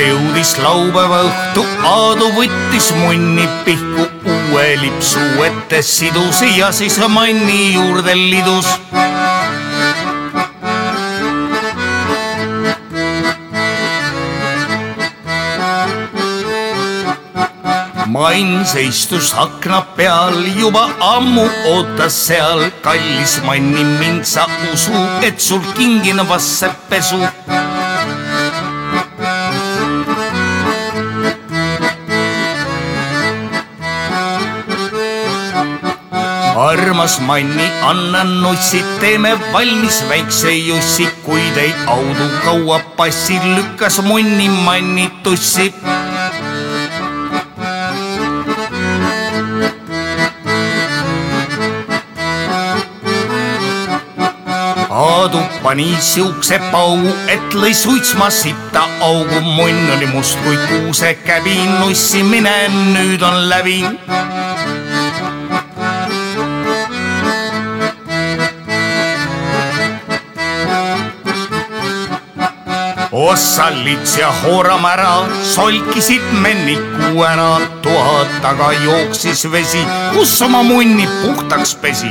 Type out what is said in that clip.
jõudis laupäeva õhtu, Aadu võttis munni pihku, uue lipsu ette sidus ja siis manni juurde lidus Mains istus akna peal, juba ammu ootas seal, kallis manni mind sa usu, et sul kingin vassepesu. Armas Manni, anna nussid, teeme valmis väikse jussi, kui teid audu kaua passi, lükkas munni Manni tussi. Aadu pani siukse paugu, et lõi suitsma sitta augu, munn oli must kui kuusekäbi, nussimine nüüd on läbi. Ossallits ja Hooramära solkisid menniku ära, tuha taga jooksis vesi, kus oma munni puhtaks pesi